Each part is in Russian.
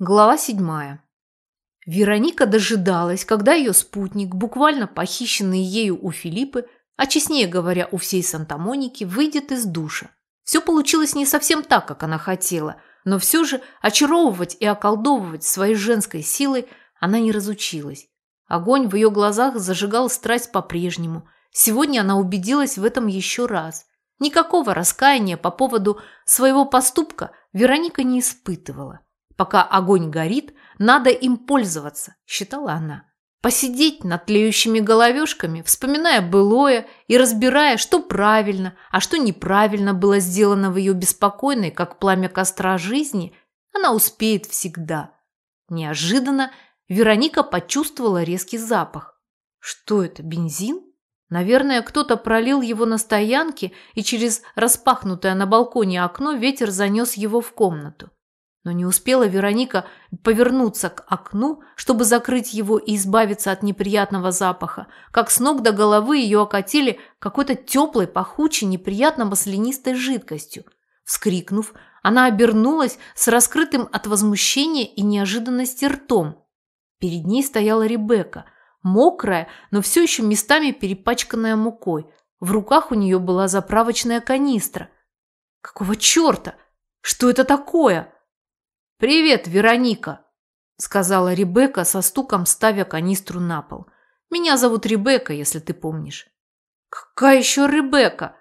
Глава седьмая. Вероника дожидалась, когда ее спутник, буквально похищенный ею у Филиппы, а честнее говоря, у всей Санта-Моники, выйдет из душа. Все получилось не совсем так, как она хотела, но все же очаровывать и околдовывать своей женской силой она не разучилась. Огонь в ее глазах зажигал страсть по-прежнему. Сегодня она убедилась в этом еще раз. Никакого раскаяния по поводу своего поступка Вероника не испытывала. Пока огонь горит, надо им пользоваться, считала она. Посидеть над тлеющими головешками, вспоминая былое и разбирая, что правильно, а что неправильно было сделано в ее беспокойной, как пламя костра жизни, она успеет всегда. Неожиданно Вероника почувствовала резкий запах. Что это, бензин? Наверное, кто-то пролил его на стоянке, и через распахнутое на балконе окно ветер занес его в комнату. Но не успела Вероника повернуться к окну, чтобы закрыть его и избавиться от неприятного запаха, как с ног до головы ее окатили какой-то теплой, пахучей, неприятно маслянистой жидкостью. Вскрикнув, она обернулась с раскрытым от возмущения и неожиданности ртом. Перед ней стояла Ребекка, мокрая, но все еще местами перепачканная мукой. В руках у нее была заправочная канистра. «Какого черта? Что это такое?» «Привет, Вероника!» – сказала Ребекка со стуком, ставя канистру на пол. «Меня зовут Ребекка, если ты помнишь». «Какая еще Ребекка?»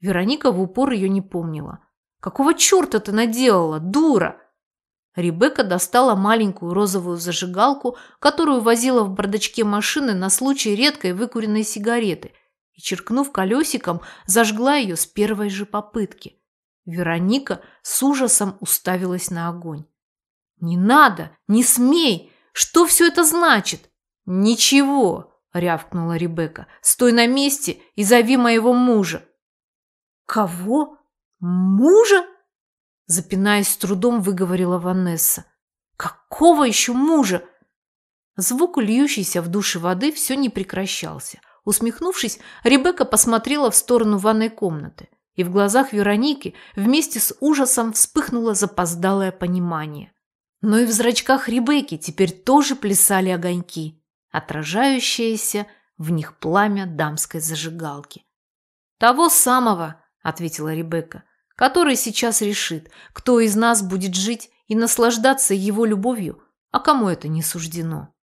Вероника в упор ее не помнила. «Какого черта ты наделала, дура?» Ребекка достала маленькую розовую зажигалку, которую возила в бардачке машины на случай редкой выкуренной сигареты, и, черкнув колесиком, зажгла ее с первой же попытки. Вероника с ужасом уставилась на огонь. «Не надо! Не смей! Что все это значит?» «Ничего!» – рявкнула Ребекка. «Стой на месте и зови моего мужа!» «Кого? Мужа?» Запинаясь с трудом, выговорила Ванесса. «Какого еще мужа?» Звук льющейся в душе воды все не прекращался. Усмехнувшись, Ребекка посмотрела в сторону ванной комнаты, и в глазах Вероники вместе с ужасом вспыхнуло запоздалое понимание. Но и в зрачках Ребекки теперь тоже плясали огоньки, отражающиеся в них пламя дамской зажигалки. «Того самого», – ответила Ребекка, – «который сейчас решит, кто из нас будет жить и наслаждаться его любовью, а кому это не суждено».